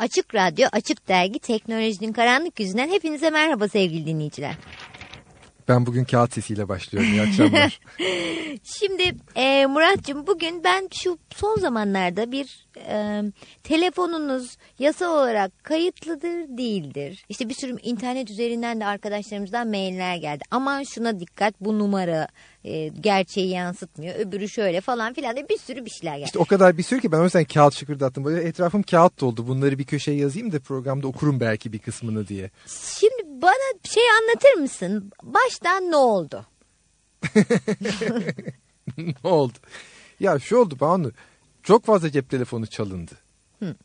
Açık Radyo, Açık Dergi, Teknolojinin Karanlık Yüzünden hepinize merhaba sevgili dinleyiciler. Ben bugün kağıt sesiyle başlıyorum. İyi akşamlar. Şimdi e, Muratcığım bugün ben şu son zamanlarda bir e, telefonunuz yasal olarak kayıtlıdır değildir. İşte bir sürü internet üzerinden de arkadaşlarımızdan mailler geldi. Aman şuna dikkat bu numara e, gerçeği yansıtmıyor. Öbürü şöyle falan filan diye bir sürü bir şeyler geldi. İşte o kadar bir sürü ki ben o yüzden kağıt şıkırdattım. Böyle etrafım kağıt doldu. Bunları bir köşeye yazayım da programda okurum belki bir kısmını diye. Şimdi bana şey anlatır mısın? Baştan ne oldu? ne oldu? Ya şu oldu Banu. Çok fazla cep telefonu çalındı. Hı.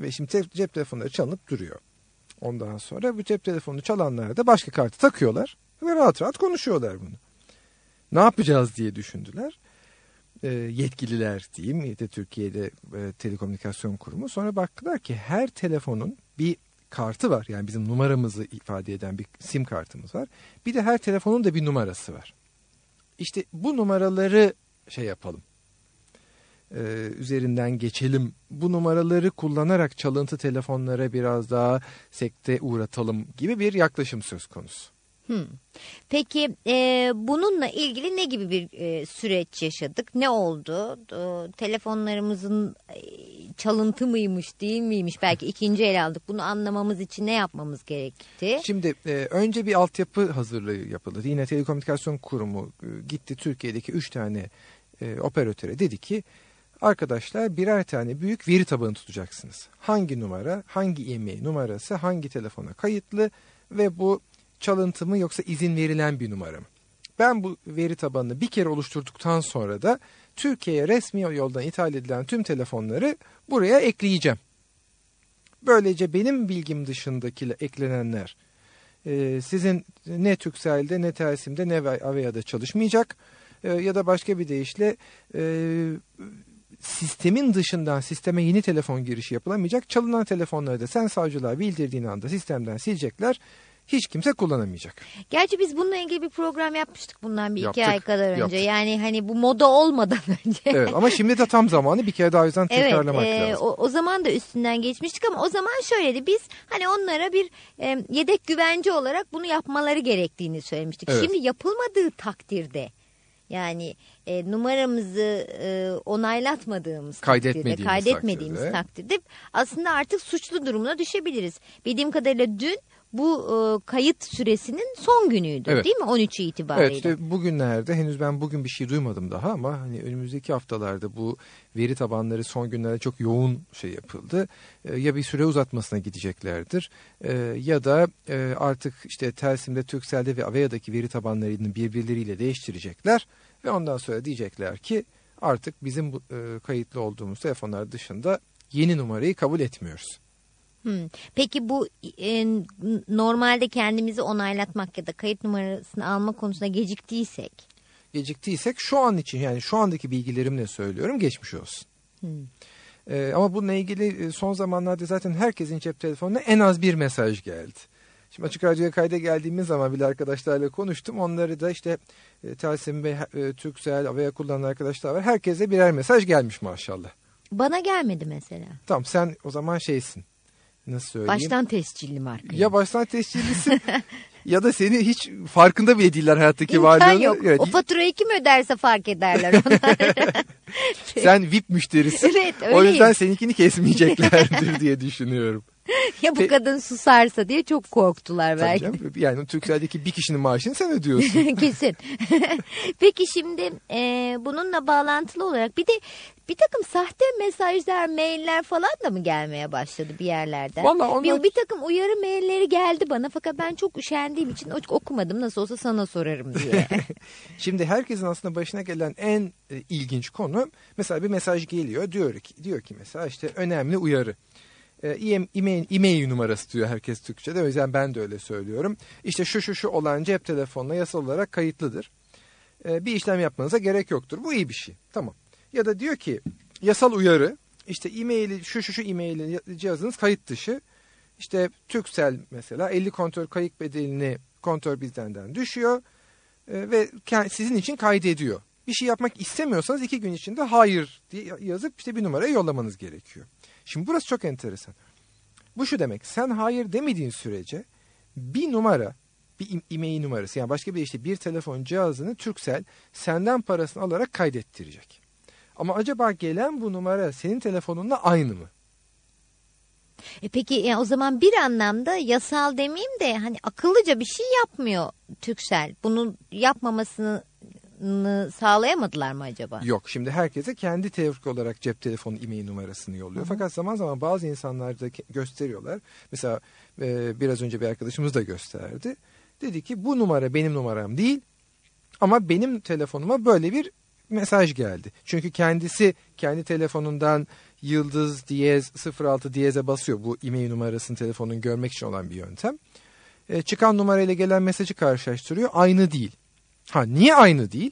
Ve şimdi te- cep telefonları çalınıp duruyor. Ondan sonra bu cep telefonu çalanlar da başka kartı takıyorlar ve rahat rahat konuşuyorlar bunu. Ne yapacağız diye düşündüler. E, yetkililer diyeyim da Türkiye'de e, telekomünikasyon kurumu sonra baktılar ki her telefonun bir kartı var. Yani bizim numaramızı ifade eden bir sim kartımız var. Bir de her telefonun da bir numarası var. İşte bu numaraları şey yapalım. Ee, üzerinden geçelim. Bu numaraları kullanarak çalıntı telefonlara biraz daha sekte uğratalım gibi bir yaklaşım söz konusu. Hmm. Peki e, bununla ilgili ne gibi bir e, süreç yaşadık? Ne oldu? E, telefonlarımızın e, çalıntı mıymış değil miymiş? Belki ikinci el aldık. Bunu anlamamız için ne yapmamız gerekti? Şimdi e, önce bir altyapı hazırlığı yapıldı. Yine Telekomünikasyon Kurumu e, gitti Türkiye'deki 3 tane e, operatöre dedi ki arkadaşlar birer tane büyük veri tabanı tutacaksınız. Hangi numara, hangi e-mail numarası, hangi telefona kayıtlı ve bu çalıntı mı yoksa izin verilen bir numara mı? Ben bu veri tabanını bir kere oluşturduktan sonra da Türkiye'ye resmi yoldan ithal edilen tüm telefonları buraya ekleyeceğim. Böylece benim bilgim dışındaki eklenenler e, sizin ne Türkcell'de ne Telsim'de ne Avea'da çalışmayacak e, ya da başka bir deyişle e, sistemin dışından sisteme yeni telefon girişi yapılamayacak. Çalınan telefonları da sen savcılığa bildirdiğin anda sistemden silecekler hiç kimse kullanamayacak. Gerçi biz bununla ilgili bir program yapmıştık bundan bir Yaptık, iki ay kadar önce. yaptık. Yani hani bu moda olmadan önce. Evet ama şimdi de tam zamanı bir kere daha yüzden tekrarlamak evet, e, lazım. O, o zaman da üstünden geçmiştik ama o zaman şöyleydi. Biz hani onlara bir e, yedek güvence olarak bunu yapmaları gerektiğini söylemiştik. Evet. Şimdi yapılmadığı takdirde yani e, numaramızı e, onaylatmadığımız Kaydetmediğimiz takdirde, kaydetmediğimiz takdirde. takdirde aslında artık suçlu durumuna düşebiliriz. Bildiğim kadarıyla dün bu e, kayıt süresinin son günüydü Evet. değil mi 13'ü itibariyle? Evet işte bugünlerde henüz ben bugün bir şey duymadım daha ama hani önümüzdeki haftalarda bu veri tabanları son günlerde çok yoğun şey yapıldı. Ee, ya bir süre uzatmasına gideceklerdir ee, ya da e, artık işte Telsim'de, Turkcell'de ve Avea'daki veri tabanlarını birbirleriyle değiştirecekler ve ondan sonra diyecekler ki artık bizim bu, e, kayıtlı olduğumuz telefonlar dışında yeni numarayı kabul etmiyoruz. Hmm. Peki bu e, normalde kendimizi onaylatmak ya da kayıt numarasını alma konusunda geciktiysek geciktiysek şu an için yani şu andaki bilgilerimle söylüyorum geçmiş olsun. Hmm. Ee, ama bununla ilgili e, son zamanlarda zaten herkesin cep telefonuna en az bir mesaj geldi. Şimdi Açık Radyo'ya kayda geldiğimiz zaman bile arkadaşlarla konuştum. Onları da işte e, Telsim ve e, Turkcell, Avaya kullanan arkadaşlar var. Herkese birer mesaj gelmiş maşallah. bana gelmedi mesela. Tamam sen o zaman şeysin. Nasıl söyleyeyim? Baştan tescilli marka. Ya baştan tescillisin ya da seni hiç farkında bile değiller hayattaki İmkan varlığını. yok. Evet, O faturayı kim öderse fark ederler onlar. sen VIP müşterisin. Evet, o öyleyim. yüzden seninkini kesmeyeceklerdir diye düşünüyorum. ya bu Pe- kadın susarsa diye çok korktular belki. canım. Yani Türkcell'deki bir kişinin maaşını sen ödüyorsun. Kesin. Peki şimdi e, bununla bağlantılı olarak bir de bir takım sahte mesajlar, mailler falan da mı gelmeye başladı bir yerlerden? Vallahi onlar- bir, bir takım uyarı mailleri geldi bana fakat ben çok üşendiğim için ok- okumadım. Nasıl olsa sana sorarım diye. Şimdi herkesin aslında başına gelen en e, ilginç konu mesela bir mesaj geliyor diyor ki diyor ki mesela işte önemli uyarı. E, e-mail, e-mail numarası diyor herkes Türkçe'de. O yüzden ben de öyle söylüyorum. İşte şu şu şu olan cep telefonuna yasal olarak kayıtlıdır. E, bir işlem yapmanıza gerek yoktur. Bu iyi bir şey. Tamam. Ya da diyor ki yasal uyarı işte e-maili şu şu şu e-mail cihazınız kayıt dışı. İşte Turkcell mesela 50 kontör kayıt bedelini kontör bizdenden düşüyor E, ve sizin için kaydediyor. Bir şey yapmak istemiyorsanız iki gün içinde hayır diye yazıp işte bir numaraya yollamanız gerekiyor. Şimdi burası çok enteresan. Bu şu demek sen hayır demediğin sürece bir numara bir im- e-mail numarası yani başka bir işte bir telefon cihazını Turkcell senden parasını alarak kaydettirecek. Ama acaba gelen bu numara senin telefonunla aynı mı? E peki yani o zaman bir anlamda yasal demeyeyim de hani akıllıca bir şey yapmıyor Türksel. Bunun yapmamasını sağlayamadılar mı acaba? Yok şimdi herkese kendi tevfik olarak cep telefonu e-mail numarasını yolluyor. Fakat zaman zaman bazı insanlar da gösteriyorlar. Mesela e, biraz önce bir arkadaşımız da gösterdi. Dedi ki bu numara benim numaram değil ama benim telefonuma böyle bir mesaj geldi. Çünkü kendisi kendi telefonundan yıldız diyez 06 diyeze basıyor. Bu e-mail numarasını telefonun görmek için olan bir yöntem. E, çıkan numarayla gelen mesajı karşılaştırıyor. Aynı değil. Ha niye aynı değil?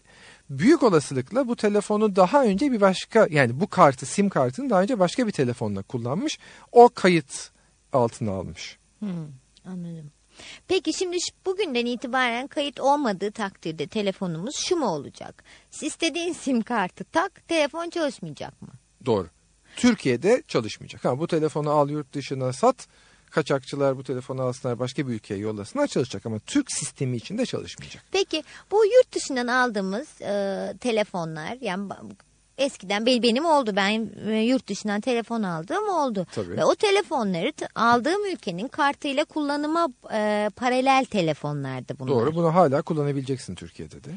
Büyük olasılıkla bu telefonu daha önce bir başka yani bu kartı sim kartını daha önce başka bir telefonla kullanmış. O kayıt altına almış. Hmm, anladım. Peki şimdi bugünden itibaren kayıt olmadığı takdirde telefonumuz şu mu olacak? İstediğin sim kartı tak telefon çalışmayacak mı? Doğru. Türkiye'de çalışmayacak. Ha bu telefonu al yurt dışına sat. Kaçakçılar bu telefonu alsınlar başka bir ülkeye yollasınlar çalışacak ama Türk sistemi içinde çalışmayacak. Peki bu yurt dışından aldığımız e, telefonlar yani eskiden benim, oldu ben e, yurt dışından telefon aldığım oldu. Tabii. Ve o telefonları aldığım ülkenin kartıyla kullanıma e, paralel telefonlardı bunlar. Doğru bunu hala kullanabileceksin Türkiye'de de.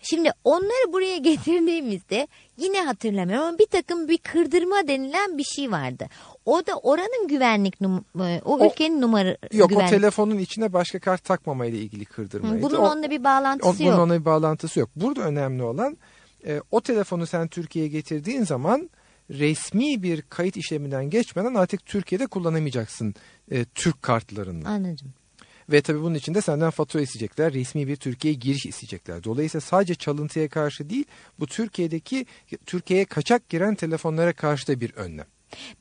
Şimdi onları buraya getirdiğimizde yine hatırlamıyorum ama bir takım bir kırdırma denilen bir şey vardı. O da oranın güvenlik num- e, o, O- ülkenin numara Yok güvenlik. o telefonun içine başka kart takmamayla ilgili kırdırmaydı. Bunun O- onunla bir o- bağlantısı bunun yok. onunla bir bağlantısı yok. Burada önemli olan e, o telefonu sen Türkiye'ye getirdiğin zaman resmi bir kayıt işleminden geçmeden artık Türkiye'de kullanamayacaksın e, Türk kartlarını. Anladım. Ve tabii bunun için de senden fatura isteyecekler. Resmi bir Türkiye'ye giriş isteyecekler. Dolayısıyla sadece çalıntıya karşı değil bu Türkiye'deki Türkiye'ye kaçak giren telefonlara karşı da bir önlem.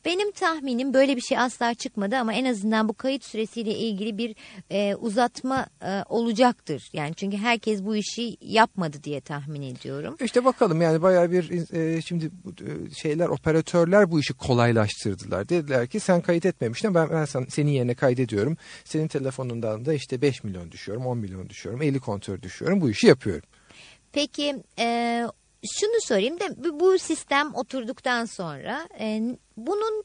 Benim tahminim böyle bir şey asla çıkmadı ama en azından bu kayıt süresiyle ilgili bir e, uzatma e, olacaktır. Yani çünkü herkes bu işi yapmadı diye tahmin ediyorum. İşte bakalım yani bayağı bir e, şimdi e, şeyler operatörler bu işi kolaylaştırdılar. Dediler ki sen kayıt etmemiştin ben, ben sen, senin yerine kaydediyorum. Senin telefonundan da işte 5 milyon düşüyorum 10 milyon düşüyorum 50 kontör düşüyorum bu işi yapıyorum. Peki e, şunu sorayım da bu- sistem oturduktan sonra e, bunun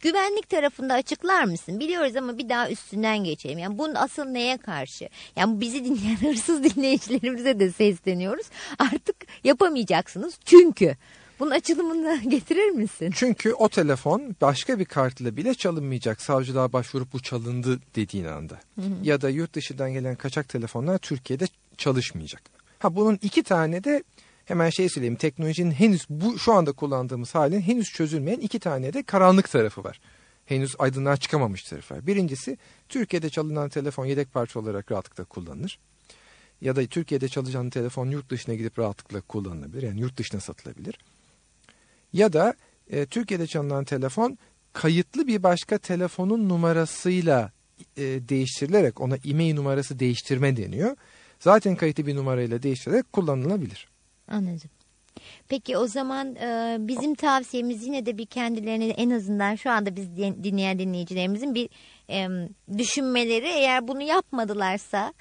güvenlik tarafında açıklar mısın? Biliyoruz ama bir daha üstünden geçelim. Yani bunun asıl neye karşı? Yani bizi dinleyen hırsız dinleyicilerimize de sesleniyoruz. Artık yapamayacaksınız çünkü. Bunun açılımını getirir misin? Çünkü o telefon başka bir kartla bile çalınmayacak. Savcılığa başvurup bu çalındı dediğin anda. Ya da yurt dışından gelen kaçak telefonlar Türkiye'de çalışmayacak. Ha bunun iki tane de hemen şey söyleyeyim teknolojinin henüz bu şu anda kullandığımız halin henüz çözülmeyen iki tane de karanlık tarafı var. Henüz aydınlığa çıkamamış tarafı. Birincisi Türkiye'de çalınan telefon yedek parça olarak rahatlıkla kullanılır. Ya da Türkiye'de çalışan telefon yurt dışına gidip rahatlıkla kullanılabilir. Yani yurt dışına satılabilir. Ya da e, Türkiye'de çalınan telefon kayıtlı bir başka telefonun numarasıyla e, değiştirilerek ona e-mail numarası değiştirme deniyor. Zaten kayıtlı bir numarayla değiştirerek kullanılabilir. Anladım. Peki o zaman e, bizim tavsiyemiz yine de bir kendilerine en azından şu anda biz din- dinleyen dinleyicilerimizin bir e, düşünmeleri eğer bunu yapmadılarsa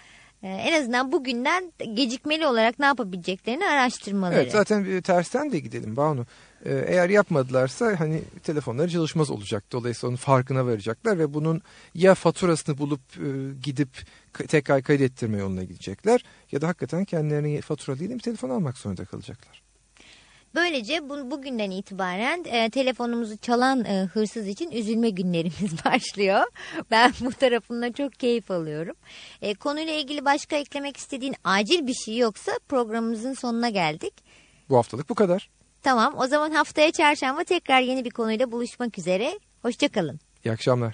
en azından bugünden gecikmeli olarak ne yapabileceklerini araştırmaları. Evet zaten e, tersten de gidelim Banu. E, eğer yapmadılarsa hani telefonları çalışmaz olacak. Dolayısıyla onun farkına varacaklar ve bunun ya faturasını bulup e, gidip tekrar kaydettirme yoluna gidecekler ya da hakikaten kendilerine fatura değil bir telefon almak zorunda kalacaklar. Böylece bu, bugünden itibaren e, telefonumuzu çalan e, hırsız için üzülme günlerimiz başlıyor. Ben bu tarafından çok keyif alıyorum. E, konuyla ilgili başka eklemek istediğin acil bir şey yoksa programımızın sonuna geldik. Bu haftalık bu kadar. Tamam o zaman haftaya çarşamba tekrar yeni bir konuyla buluşmak üzere. Hoşçakalın. İyi akşamlar.